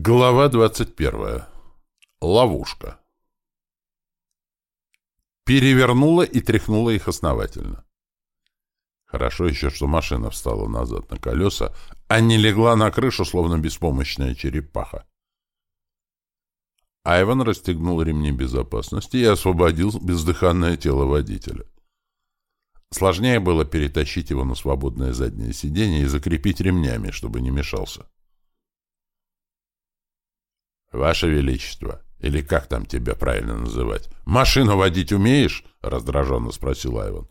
Глава 21. Ловушка. Перевернула и тряхнула их основательно. Хорошо еще, что машина встала назад на колеса, а не легла на крышу, словно беспомощная черепаха. Айван расстегнул ремни безопасности и освободил бездыханное тело водителя. Сложнее было перетащить его на свободное заднее сиденье и закрепить ремнями, чтобы не мешался. «Ваше Величество, или как там тебя правильно называть, машину водить умеешь?» — раздраженно спросил Айван.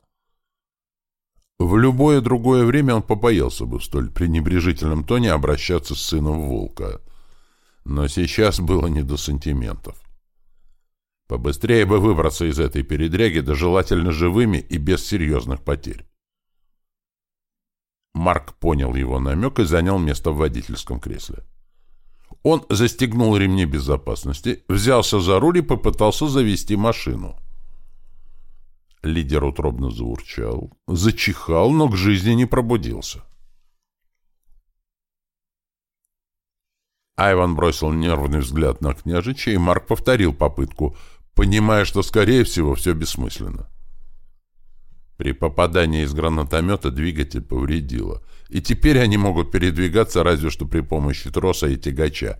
В любое другое время он побоялся бы в столь пренебрежительном тоне обращаться с сыном Волка. Но сейчас было не до сантиментов. Побыстрее бы выбраться из этой передряги, да желательно живыми и без серьезных потерь. Марк понял его намек и занял место в водительском кресле. Он застегнул ремни безопасности, взялся за руль и попытался завести машину. Лидер утробно заурчал, зачихал, но к жизни не пробудился. Айван бросил нервный взгляд на княжича, и Марк повторил попытку, понимая, что, скорее всего, все бессмысленно. При попадании из гранатомета двигатель повредило, и теперь они могут передвигаться разве что при помощи троса и тягача,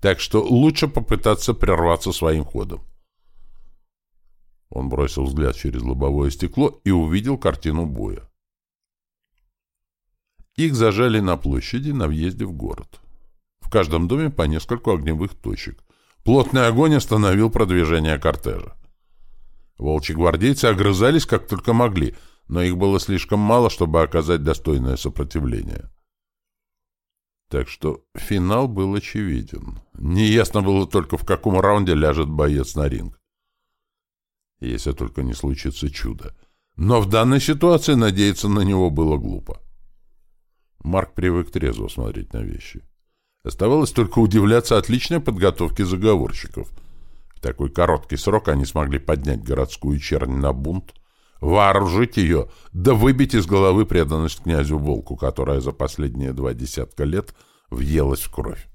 так что лучше попытаться прерваться своим ходом. Он бросил взгляд через лобовое стекло и увидел картину боя. Их зажали на площади на въезде в город. В каждом доме по нескольку огневых точек. Плотный огонь остановил продвижение кортежа. Волчьи гвардейцы огрызались как только могли, но их было слишком мало, чтобы оказать достойное сопротивление. Так что финал был очевиден. Неясно было только, в каком раунде ляжет боец на ринг. Если только не случится чудо. Но в данной ситуации надеяться на него было глупо. Марк привык трезво смотреть на вещи. Оставалось только удивляться отличной подготовке заговорщиков — такой короткий срок они смогли поднять городскую чернь на бунт, вооружить ее, да выбить из головы преданность князю Волку, которая за последние два десятка лет въелась в кровь.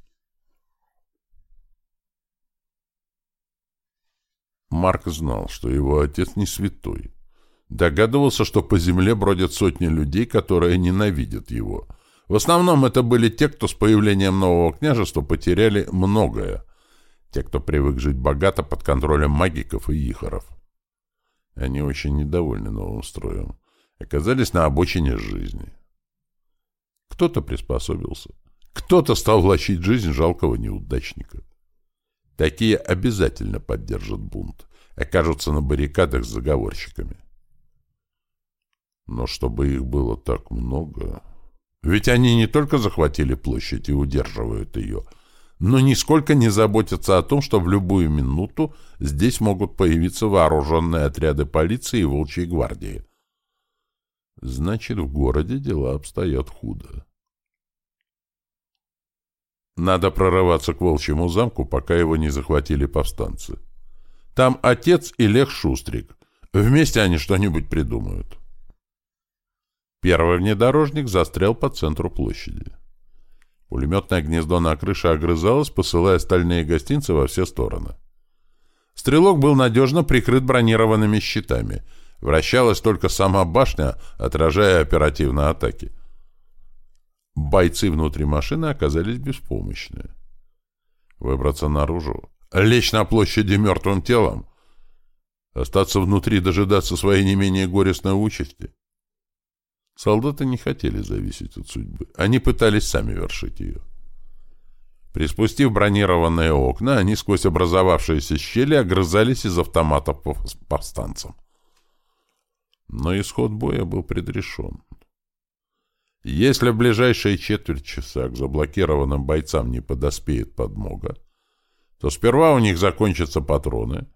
Марк знал, что его отец не святой. Догадывался, что по земле бродят сотни людей, которые ненавидят его. В основном это были те, кто с появлением нового княжества потеряли многое, те, кто привык жить богато под контролем магиков и ихоров. Они очень недовольны новым строем. Оказались на обочине жизни. Кто-то приспособился. Кто-то стал влачить жизнь жалкого неудачника. Такие обязательно поддержат бунт. Окажутся на баррикадах с заговорщиками. Но чтобы их было так много... Ведь они не только захватили площадь и удерживают ее, но нисколько не заботятся о том, что в любую минуту здесь могут появиться вооруженные отряды полиции и волчьей гвардии. Значит, в городе дела обстоят худо. Надо прорываться к волчьему замку, пока его не захватили повстанцы. Там отец и Лех Шустрик. Вместе они что-нибудь придумают. Первый внедорожник застрял по центру площади. Пулеметное гнездо на крыше огрызалось, посылая стальные гостинцы во все стороны. Стрелок был надежно прикрыт бронированными щитами. Вращалась только сама башня, отражая оперативные атаки. Бойцы внутри машины оказались беспомощны. Выбраться наружу, лечь на площади мертвым телом, остаться внутри, дожидаться своей не менее горестной участи. Солдаты не хотели зависеть от судьбы. Они пытались сами вершить ее. Приспустив бронированные окна, они сквозь образовавшиеся щели огрызались из автоматов по повстанцам. Но исход боя был предрешен. Если в ближайшие четверть часа к заблокированным бойцам не подоспеет подмога, то сперва у них закончатся патроны,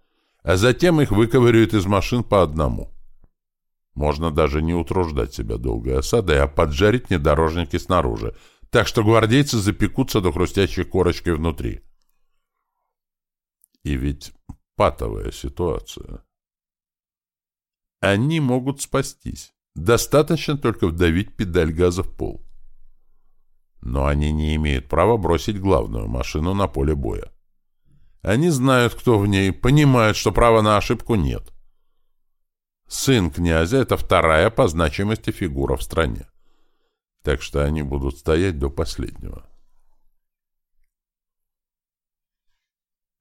а затем их выковыривают из машин по одному. Можно даже не утруждать себя долгой осадой, а поджарить внедорожники снаружи, так что гвардейцы запекутся до хрустящей корочки внутри. И ведь патовая ситуация. Они могут спастись. Достаточно только вдавить педаль газа в пол. Но они не имеют права бросить главную машину на поле боя. Они знают, кто в ней, понимают, что права на ошибку нет. Сын князя — это вторая по значимости фигура в стране. Так что они будут стоять до последнего.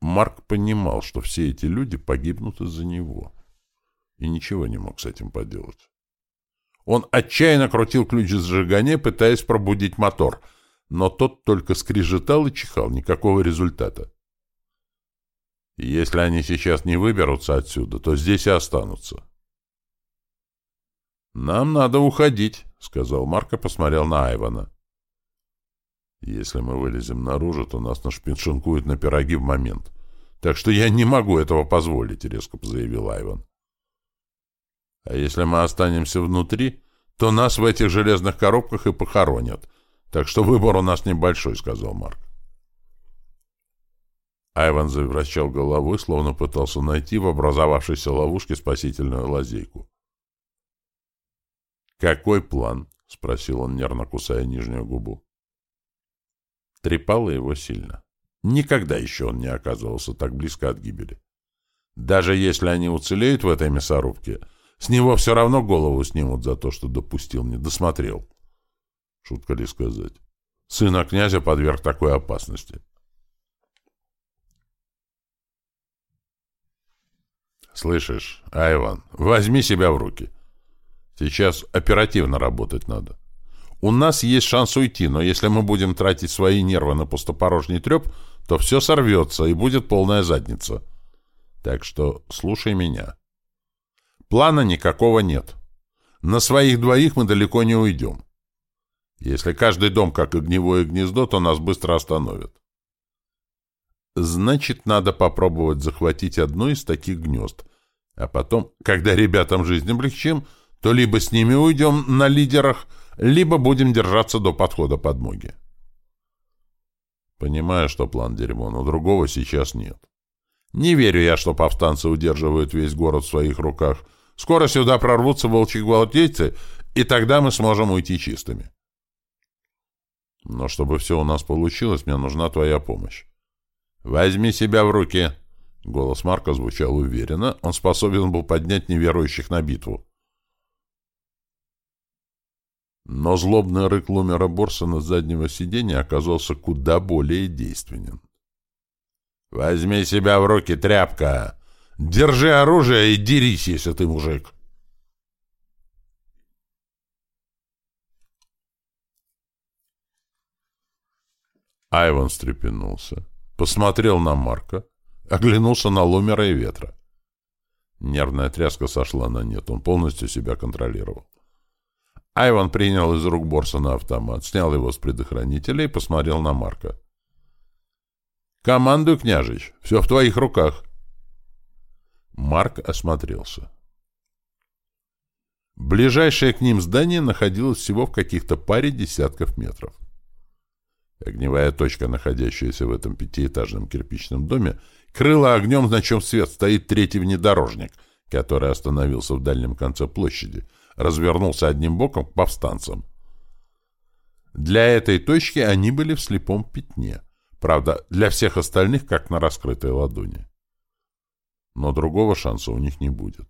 Марк понимал, что все эти люди погибнут из-за него. И ничего не мог с этим поделать. Он отчаянно крутил ключ зажигания, пытаясь пробудить мотор, но тот только скрежетал и чихал, никакого результата. Если они сейчас не выберутся отсюда, то здесь и останутся. «Нам надо уходить», — сказал Марко, посмотрел на Айвана. «Если мы вылезем наружу, то нас нашпиншинкуют на пироги в момент. Так что я не могу этого позволить», — резко заявил Айван. «А если мы останемся внутри, то нас в этих железных коробках и похоронят. Так что выбор у нас небольшой», — сказал Марк. Айван завращал головой, словно пытался найти в образовавшейся ловушке спасительную лазейку. «Какой план?» — спросил он, нервно кусая нижнюю губу. Трепало его сильно. Никогда еще он не оказывался так близко от гибели. Даже если они уцелеют в этой мясорубке, с него все равно голову снимут за то, что допустил, не досмотрел. Шутка ли сказать? Сына князя подверг такой опасности. «Слышишь, Айван, возьми себя в руки. Сейчас оперативно работать надо. У нас есть шанс уйти, но если мы будем тратить свои нервы на пустопорожний треп, то все сорвется и будет полная задница. Так что слушай меня. Плана никакого нет. На своих двоих мы далеко не уйдем. Если каждый дом как огневое гнездо, то нас быстро остановят. Значит, надо попробовать захватить одно из таких гнезд. А потом, когда ребятам жизнь облегчим, то либо с ними уйдем на лидерах, либо будем держаться до подхода подмоги. Понимаю, что план дерьмо, но другого сейчас нет. Не верю я, что повстанцы удерживают весь город в своих руках. Скоро сюда прорвутся волчьи гвардейцы, и тогда мы сможем уйти чистыми. Но чтобы все у нас получилось, мне нужна твоя помощь. Возьми себя в руки. Голос Марка звучал уверенно. Он способен был поднять неверующих на битву. Но злобный рык Лумера Борсона с заднего сиденья оказался куда более действенен. «Возьми себя в руки, тряпка! Держи оружие и дерись, если ты мужик!» Айван встрепенулся, посмотрел на Марка, оглянулся на Лумера и Ветра. Нервная тряска сошла на нет, он полностью себя контролировал. Айван принял из рук Борсона автомат, снял его с предохранителя и посмотрел на Марка. «Командуй, княжич, все в твоих руках». Марк осмотрелся. Ближайшее к ним здание находилось всего в каких-то паре десятков метров. Огневая точка, находящаяся в этом пятиэтажном кирпичном доме, крыла огнем, на чем свет стоит третий внедорожник, который остановился в дальнем конце площади — развернулся одним боком к повстанцам. Для этой точки они были в слепом пятне. Правда, для всех остальных как на раскрытой ладони. Но другого шанса у них не будет.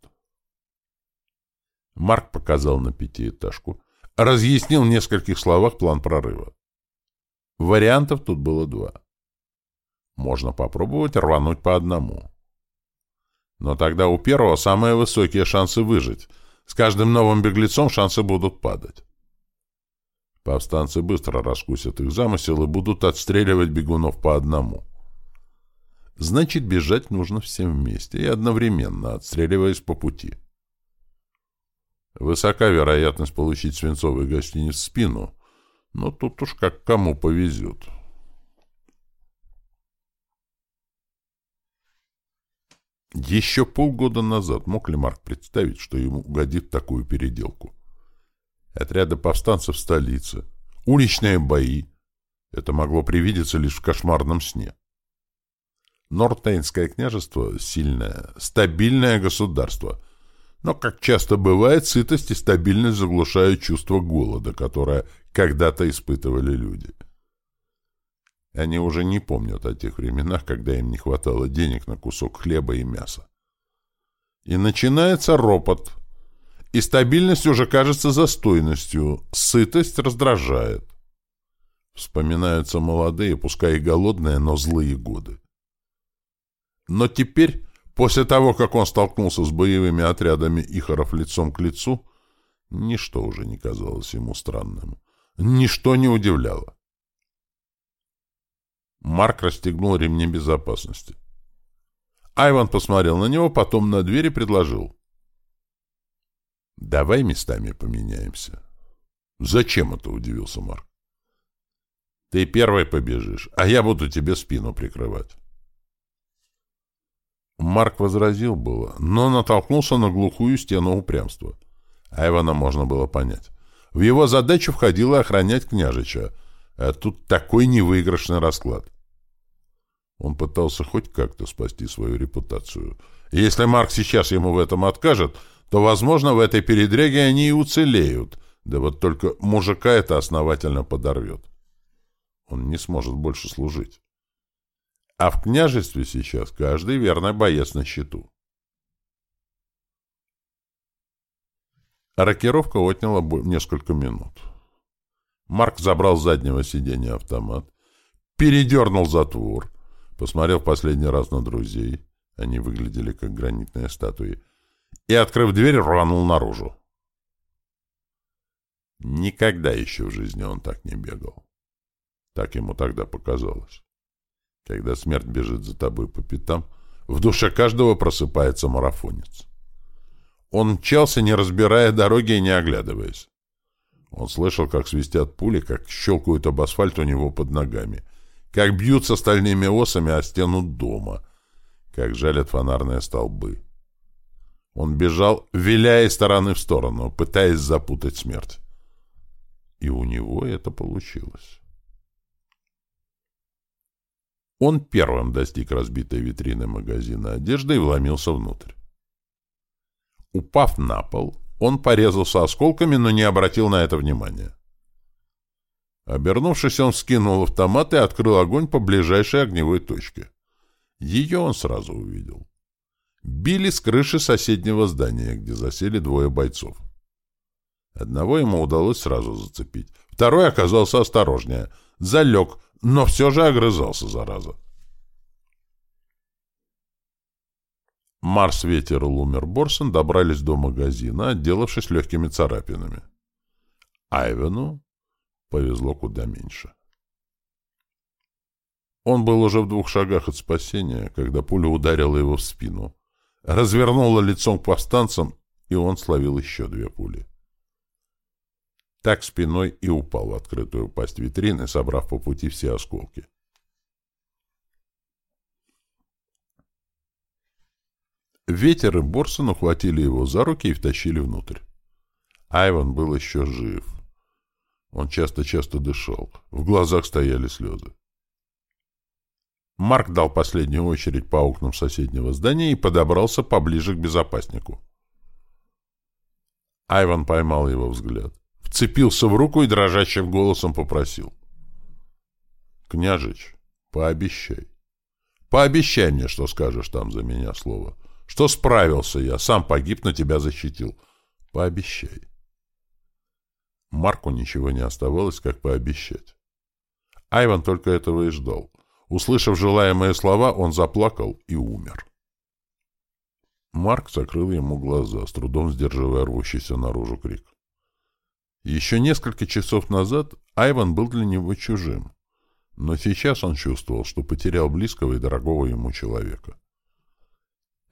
Марк показал на пятиэтажку, разъяснил в нескольких словах план прорыва. Вариантов тут было два. Можно попробовать рвануть по одному. Но тогда у первого самые высокие шансы выжить — с каждым новым беглецом шансы будут падать. Повстанцы быстро раскусят их замысел и будут отстреливать бегунов по одному. Значит, бежать нужно всем вместе и одновременно, отстреливаясь по пути. Высока вероятность получить свинцовый гостиниц в спину, но тут уж как кому повезет. Еще полгода назад мог ли Марк представить, что ему угодит такую переделку? Отряды повстанцев в столице, уличные бои. Это могло привидеться лишь в кошмарном сне. Нортейнское княжество — сильное, стабильное государство. Но, как часто бывает, сытость и стабильность заглушают чувство голода, которое когда-то испытывали люди — Они уже не помнят о тех временах, когда им не хватало денег на кусок хлеба и мяса. И начинается ропот. И стабильность уже кажется застойностью, сытость раздражает. Вспоминаются молодые, пускай и голодные, но злые годы. Но теперь, после того, как он столкнулся с боевыми отрядами Ихоров лицом к лицу, ничто уже не казалось ему странным. Ничто не удивляло. Марк расстегнул ремни безопасности. Айван посмотрел на него, потом на дверь и предложил. «Давай местами поменяемся». «Зачем это?» — удивился Марк. «Ты первый побежишь, а я буду тебе спину прикрывать». Марк возразил было, но натолкнулся на глухую стену упрямства. Айвана можно было понять. В его задачу входило охранять княжича, а тут такой невыигрышный расклад. Он пытался хоть как-то спасти свою репутацию. И если Марк сейчас ему в этом откажет, то, возможно, в этой передряге они и уцелеют. Да вот только мужика это основательно подорвет. Он не сможет больше служить. А в княжестве сейчас каждый верный боец на счету. Рокировка отняла несколько минут. Марк забрал с заднего сиденья автомат, передернул затвор, посмотрел последний раз на друзей, они выглядели как гранитные статуи, и, открыв дверь, рванул наружу. Никогда еще в жизни он так не бегал. Так ему тогда показалось. Когда смерть бежит за тобой по пятам, в душе каждого просыпается марафонец. Он мчался, не разбирая дороги и не оглядываясь. Он слышал, как свистят пули, как щелкают об асфальт у него под ногами, как бьются стальными осами о стену дома, как жалят фонарные столбы. Он бежал, виляя из стороны в сторону, пытаясь запутать смерть. И у него это получилось. Он первым достиг разбитой витрины магазина одежды и вломился внутрь. Упав на пол, он порезался осколками, но не обратил на это внимания. Обернувшись, он скинул автомат и открыл огонь по ближайшей огневой точке. Ее он сразу увидел. Били с крыши соседнего здания, где засели двое бойцов. Одного ему удалось сразу зацепить. Второй оказался осторожнее. Залег, но все же огрызался, зараза. Марс, Ветер и Лумер Борсон добрались до магазина, отделавшись легкими царапинами. Айвену повезло куда меньше. Он был уже в двух шагах от спасения, когда пуля ударила его в спину, развернула лицом к повстанцам, и он словил еще две пули. Так спиной и упал в открытую пасть витрины, собрав по пути все осколки. Ветер и Борсон ухватили его за руки и втащили внутрь. Айван был еще жив. Он часто-часто дышал. В глазах стояли слезы. Марк дал последнюю очередь по окнам соседнего здания и подобрался поближе к безопаснику. Айван поймал его взгляд вцепился в руку и дрожащим голосом попросил. «Княжич, пообещай. Пообещай мне, что скажешь там за меня слово. Что справился я, сам погиб, но тебя защитил. Пообещай». Марку ничего не оставалось, как пообещать. Айван только этого и ждал. Услышав желаемые слова, он заплакал и умер. Марк закрыл ему глаза, с трудом сдерживая рвущийся наружу крик. Еще несколько часов назад Айван был для него чужим, но сейчас он чувствовал, что потерял близкого и дорогого ему человека.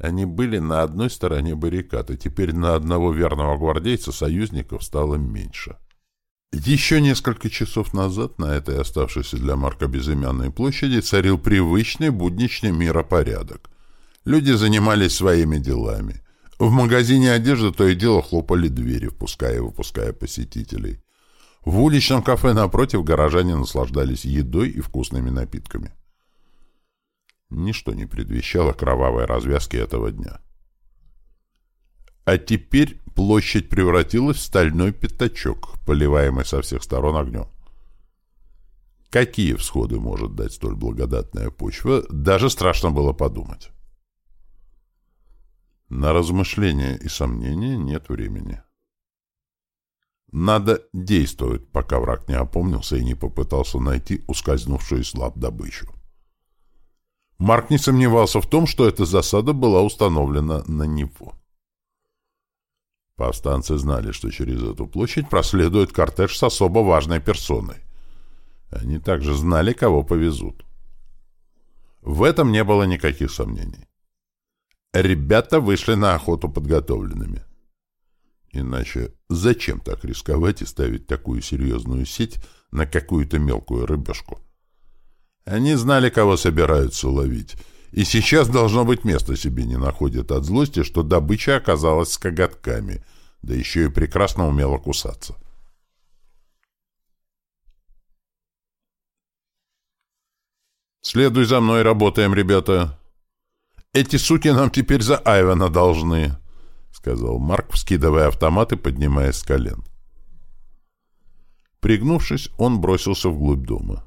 Они были на одной стороне баррикад, и теперь на одного верного гвардейца союзников стало меньше. Еще несколько часов назад на этой оставшейся для Марка безымянной площади царил привычный будничный миропорядок. Люди занимались своими делами — в магазине одежды то и дело хлопали двери, впуская и выпуская посетителей. В уличном кафе напротив горожане наслаждались едой и вкусными напитками. Ничто не предвещало кровавой развязки этого дня. А теперь площадь превратилась в стальной пятачок, поливаемый со всех сторон огнем. Какие всходы может дать столь благодатная почва, даже страшно было подумать. На размышления и сомнения нет времени. Надо действовать, пока враг не опомнился и не попытался найти ускользнувшую из лап добычу. Марк не сомневался в том, что эта засада была установлена на него. Повстанцы знали, что через эту площадь проследует кортеж с особо важной персоной. Они также знали, кого повезут. В этом не было никаких сомнений. Ребята вышли на охоту подготовленными. Иначе зачем так рисковать и ставить такую серьезную сеть на какую-то мелкую рыбешку? Они знали, кого собираются ловить, и сейчас, должно быть, место себе не находят от злости, что добыча оказалась с коготками, да еще и прекрасно умела кусаться. «Следуй за мной, работаем, ребята. Эти суки нам теперь за Айвана должны», — сказал Марк, вскидывая автомат и поднимаясь с колен. Пригнувшись, он бросился вглубь дома.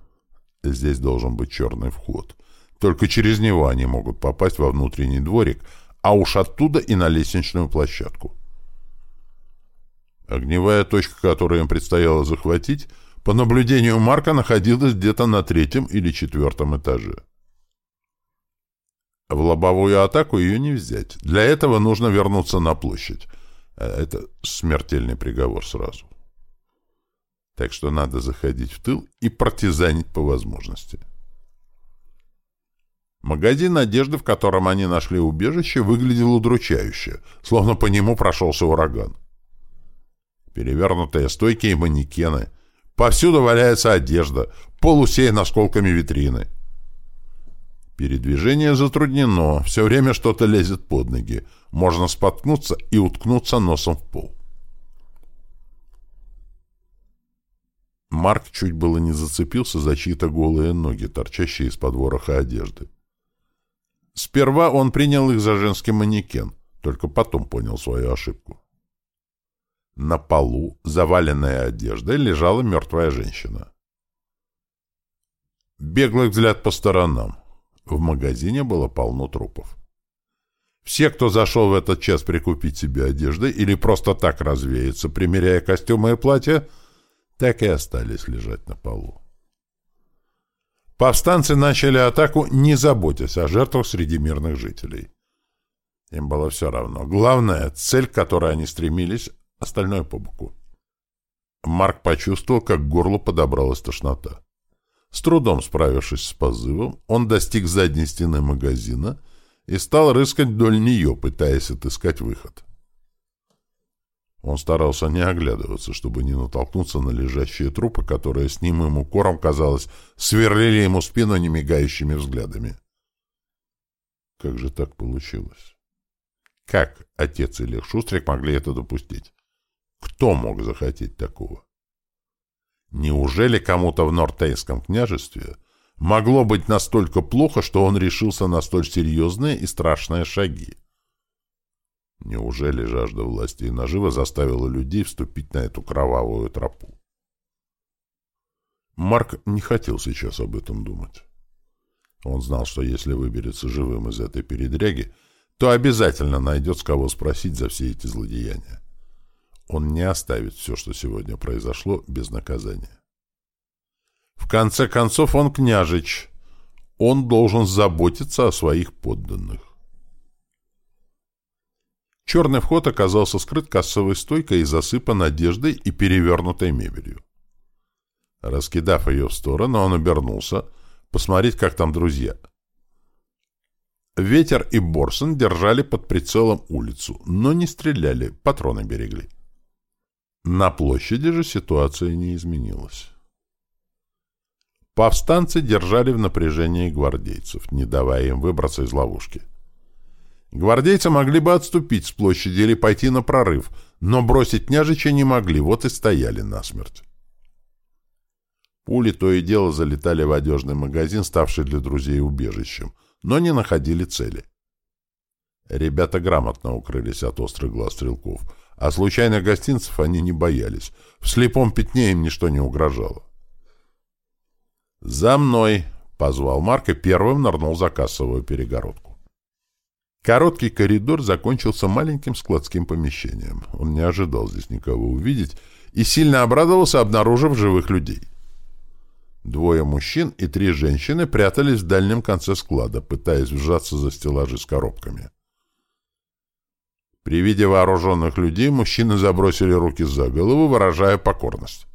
Здесь должен быть черный вход. Только через него они могут попасть во внутренний дворик, а уж оттуда и на лестничную площадку. Огневая точка, которую им предстояло захватить, по наблюдению Марка находилась где-то на третьем или четвертом этаже. В лобовую атаку ее не взять. Для этого нужно вернуться на площадь. А это смертельный приговор сразу. Так что надо заходить в тыл и партизанить по возможности. Магазин одежды, в котором они нашли убежище, выглядел удручающе, словно по нему прошелся ураган. Перевернутые стойки и манекены. Повсюду валяется одежда, пол усеян осколками витрины. Передвижение затруднено, все время что-то лезет под ноги. Можно споткнуться и уткнуться носом в пол. Марк чуть было не зацепился за чьи-то голые ноги, торчащие из-под вороха одежды. Сперва он принял их за женский манекен, только потом понял свою ошибку. На полу, заваленная одеждой, лежала мертвая женщина. Беглый взгляд по сторонам. В магазине было полно трупов. Все, кто зашел в этот час прикупить себе одежды или просто так развеяться, примеряя костюмы и платья, так и остались лежать на полу. Повстанцы начали атаку, не заботясь о жертвах среди мирных жителей. Им было все равно. Главная цель, к которой они стремились, остальное по боку. Марк почувствовал, как к горлу подобралась тошнота. С трудом справившись с позывом, он достиг задней стены магазина и стал рыскать вдоль нее, пытаясь отыскать выход. Он старался не оглядываться, чтобы не натолкнуться на лежащие трупы, которые с немым укором, казалось, сверлили ему спину немигающими взглядами. Как же так получилось? Как отец и Лех Шустрик могли это допустить? Кто мог захотеть такого? Неужели кому-то в Нортейском княжестве могло быть настолько плохо, что он решился на столь серьезные и страшные шаги? Неужели жажда власти и нажива заставила людей вступить на эту кровавую тропу? Марк не хотел сейчас об этом думать. Он знал, что если выберется живым из этой передряги, то обязательно найдет с кого спросить за все эти злодеяния. Он не оставит все, что сегодня произошло, без наказания. В конце концов, он княжич. Он должен заботиться о своих подданных. Черный вход оказался скрыт кассовой стойкой и засыпан одеждой и перевернутой мебелью. Раскидав ее в сторону, он обернулся, посмотреть, как там друзья. Ветер и Борсон держали под прицелом улицу, но не стреляли, патроны берегли. На площади же ситуация не изменилась. Повстанцы держали в напряжении гвардейцев, не давая им выбраться из ловушки. Гвардейцы могли бы отступить с площади или пойти на прорыв, но бросить княжича не могли, вот и стояли насмерть. Пули то и дело залетали в одежный магазин, ставший для друзей убежищем, но не находили цели. Ребята грамотно укрылись от острых глаз стрелков — а случайных гостинцев они не боялись. В слепом пятне им ничто не угрожало. «За мной!» — позвал Марк и первым нырнул за кассовую перегородку. Короткий коридор закончился маленьким складским помещением. Он не ожидал здесь никого увидеть и сильно обрадовался, обнаружив живых людей. Двое мужчин и три женщины прятались в дальнем конце склада, пытаясь вжаться за стеллажи с коробками. При виде вооруженных людей мужчины забросили руки за голову, выражая покорность.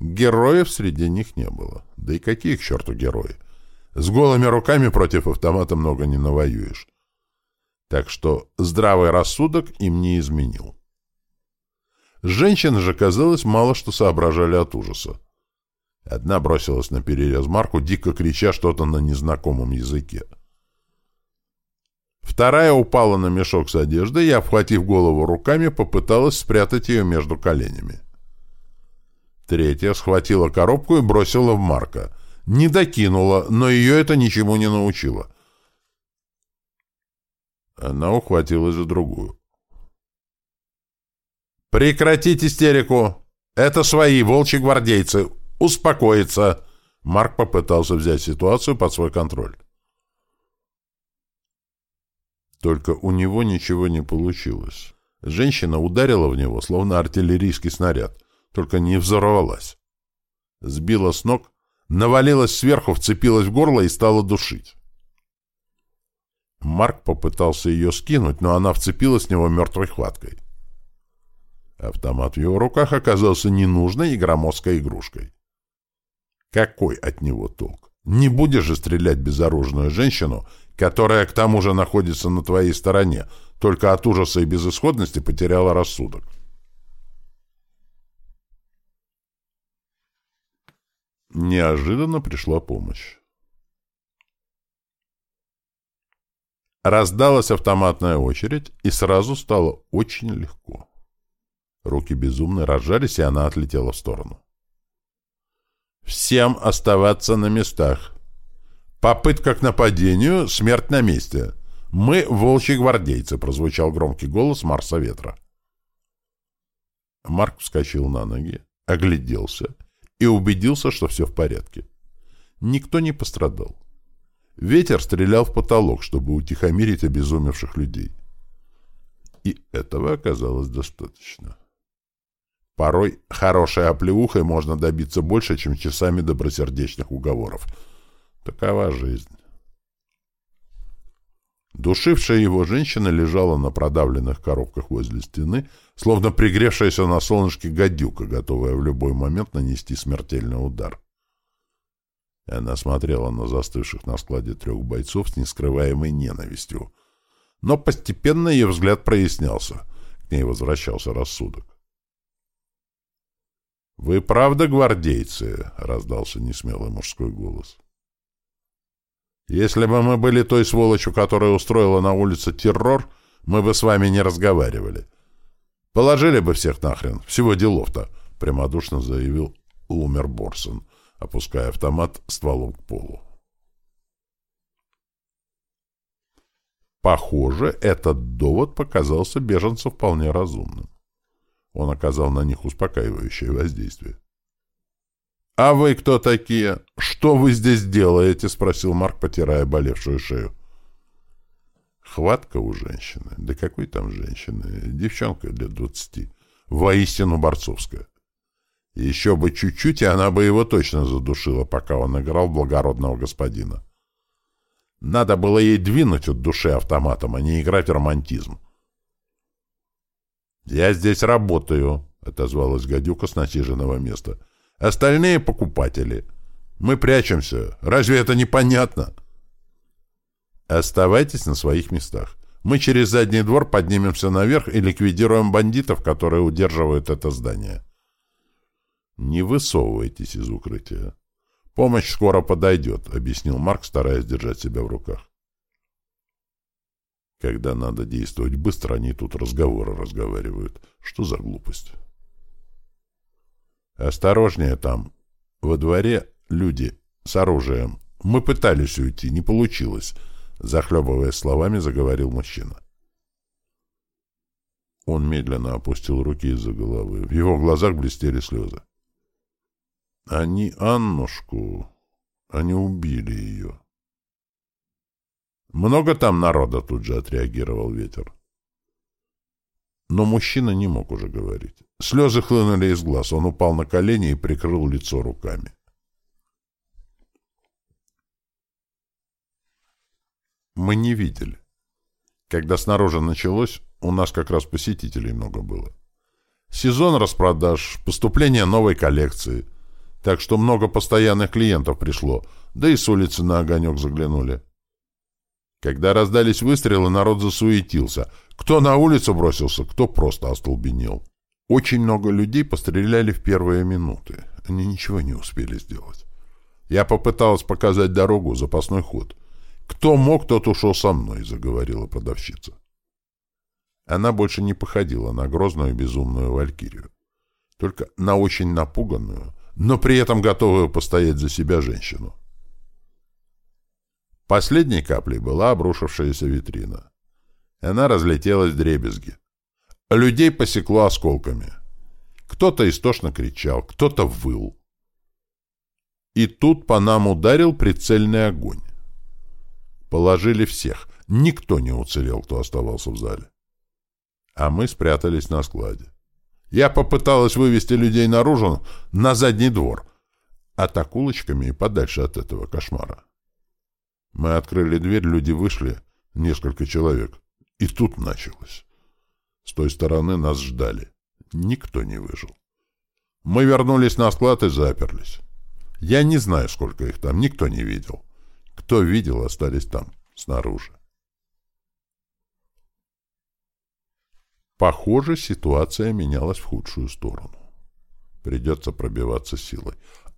Героев среди них не было. Да и какие к черту герои? С голыми руками против автомата много не навоюешь. Так что здравый рассудок им не изменил. Женщины же, казалось, мало что соображали от ужаса. Одна бросилась на перерез Марку, дико крича что-то на незнакомом языке. Вторая упала на мешок с одеждой и, обхватив голову руками, попыталась спрятать ее между коленями. Третья схватила коробку и бросила в Марка. Не докинула, но ее это ничему не научило. Она ухватилась за другую. «Прекратить истерику! Это свои волчьи гвардейцы! Успокоиться!» Марк попытался взять ситуацию под свой контроль. Только у него ничего не получилось. Женщина ударила в него, словно артиллерийский снаряд, только не взорвалась. Сбила с ног, навалилась сверху, вцепилась в горло и стала душить. Марк попытался ее скинуть, но она вцепилась в него мертвой хваткой. Автомат в его руках оказался ненужной и громоздкой игрушкой. Какой от него толк? Не будешь же стрелять безоружную женщину, которая к тому же находится на твоей стороне, только от ужаса и безысходности потеряла рассудок. Неожиданно пришла помощь. Раздалась автоматная очередь, и сразу стало очень легко. Руки безумно разжались, и она отлетела в сторону. «Всем оставаться на местах!» «Попытка к нападению, смерть на месте. Мы волчьи гвардейцы», — прозвучал громкий голос Марса Ветра. Марк вскочил на ноги, огляделся и убедился, что все в порядке. Никто не пострадал. Ветер стрелял в потолок, чтобы утихомирить обезумевших людей. И этого оказалось достаточно. Порой хорошей оплеухой можно добиться больше, чем часами добросердечных уговоров — Такова жизнь. Душившая его женщина лежала на продавленных коробках возле стены, словно пригревшаяся на солнышке гадюка, готовая в любой момент нанести смертельный удар. Она смотрела на застывших на складе трех бойцов с нескрываемой ненавистью. Но постепенно ее взгляд прояснялся. К ней возвращался рассудок. «Вы правда гвардейцы?» — раздался несмелый мужской голос. — если бы мы были той сволочью, которая устроила на улице террор, мы бы с вами не разговаривали. Положили бы всех нахрен. Всего делов-то, — прямодушно заявил Лумер Борсон, опуская автомат стволом к полу. Похоже, этот довод показался беженцу вполне разумным. Он оказал на них успокаивающее воздействие. «А вы кто такие? Что вы здесь делаете?» — спросил Марк, потирая болевшую шею. Хватка у женщины. Да какой там женщины? Девчонка лет двадцати. Воистину борцовская. Еще бы чуть-чуть, и она бы его точно задушила, пока он играл благородного господина. Надо было ей двинуть от души автоматом, а не играть в романтизм. «Я здесь работаю», — отозвалась гадюка с насиженного места. Остальные — покупатели. Мы прячемся. Разве это непонятно? Оставайтесь на своих местах. Мы через задний двор поднимемся наверх и ликвидируем бандитов, которые удерживают это здание. Не высовывайтесь из укрытия. Помощь скоро подойдет, — объяснил Марк, стараясь держать себя в руках. Когда надо действовать быстро, они тут разговоры разговаривают. Что за глупость? «Осторожнее там. Во дворе люди с оружием. Мы пытались уйти, не получилось», — захлебывая словами, заговорил мужчина. Он медленно опустил руки из-за головы. В его глазах блестели слезы. «Они Аннушку...» Они убили ее. Много там народа тут же отреагировал ветер. Но мужчина не мог уже говорить. Слезы хлынули из глаз. Он упал на колени и прикрыл лицо руками. Мы не видели. Когда снаружи началось, у нас как раз посетителей много было. Сезон распродаж, поступление новой коллекции. Так что много постоянных клиентов пришло, да и с улицы на огонек заглянули. Когда раздались выстрелы, народ засуетился. Кто на улицу бросился, кто просто остолбенел. Очень много людей постреляли в первые минуты. Они ничего не успели сделать. Я попыталась показать дорогу, запасной ход. Кто мог, тот ушел со мной, заговорила продавщица. Она больше не походила на грозную безумную валькирию. Только на очень напуганную, но при этом готовую постоять за себя женщину. Последней каплей была обрушившаяся витрина. Она разлетелась в дребезги. Людей посекло осколками. Кто-то истошно кричал, кто-то выл. И тут по нам ударил прицельный огонь. Положили всех. Никто не уцелел, кто оставался в зале. А мы спрятались на складе. Я попыталась вывести людей наружу, на задний двор, а так улочками и подальше от этого кошмара. Мы открыли дверь, люди вышли, несколько человек. И тут началось. С той стороны нас ждали. Никто не выжил. Мы вернулись на склад и заперлись. Я не знаю, сколько их там, никто не видел. Кто видел, остались там, снаружи. Похоже, ситуация менялась в худшую сторону. Придется пробиваться силой.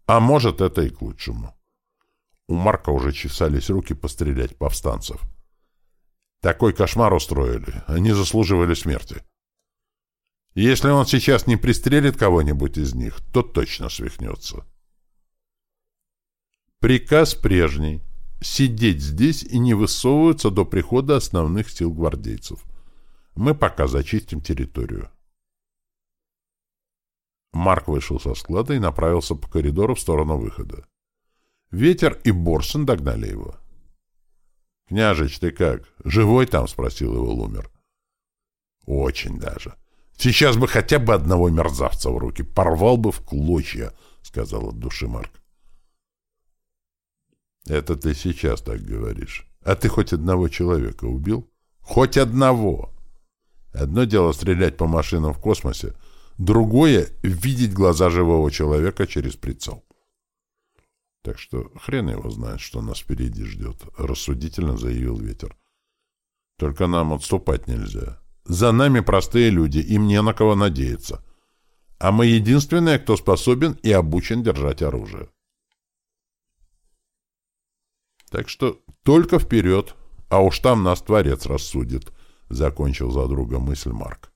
А может, это и к лучшему. У Марка уже чесались руки пострелять повстанцев. Такой кошмар устроили. Они заслуживали смерти. Если он сейчас не пристрелит кого-нибудь из них, то точно свихнется. Приказ прежний — сидеть здесь и не высовываться до прихода основных сил гвардейцев. Мы пока зачистим территорию. Марк вышел со склада и направился по коридору в сторону выхода. Ветер и Борсон догнали его. — Княжич, ты как? Живой там? — спросил его Лумер. — Очень даже. Сейчас бы хотя бы одного мерзавца в руки. Порвал бы в клочья, — сказал от души Марк. — Это ты сейчас так говоришь. А ты хоть одного человека убил? — Хоть одного! Одно дело стрелять по машинам в космосе, другое — видеть глаза живого человека через прицел. Так что хрен его знает, что нас впереди ждет, — рассудительно заявил ветер. Только нам отступать нельзя. За нами простые люди, им не на кого надеяться. А мы единственные, кто способен и обучен держать оружие. Так что только вперед, а уж там нас Творец рассудит, — закончил за друга мысль Марк.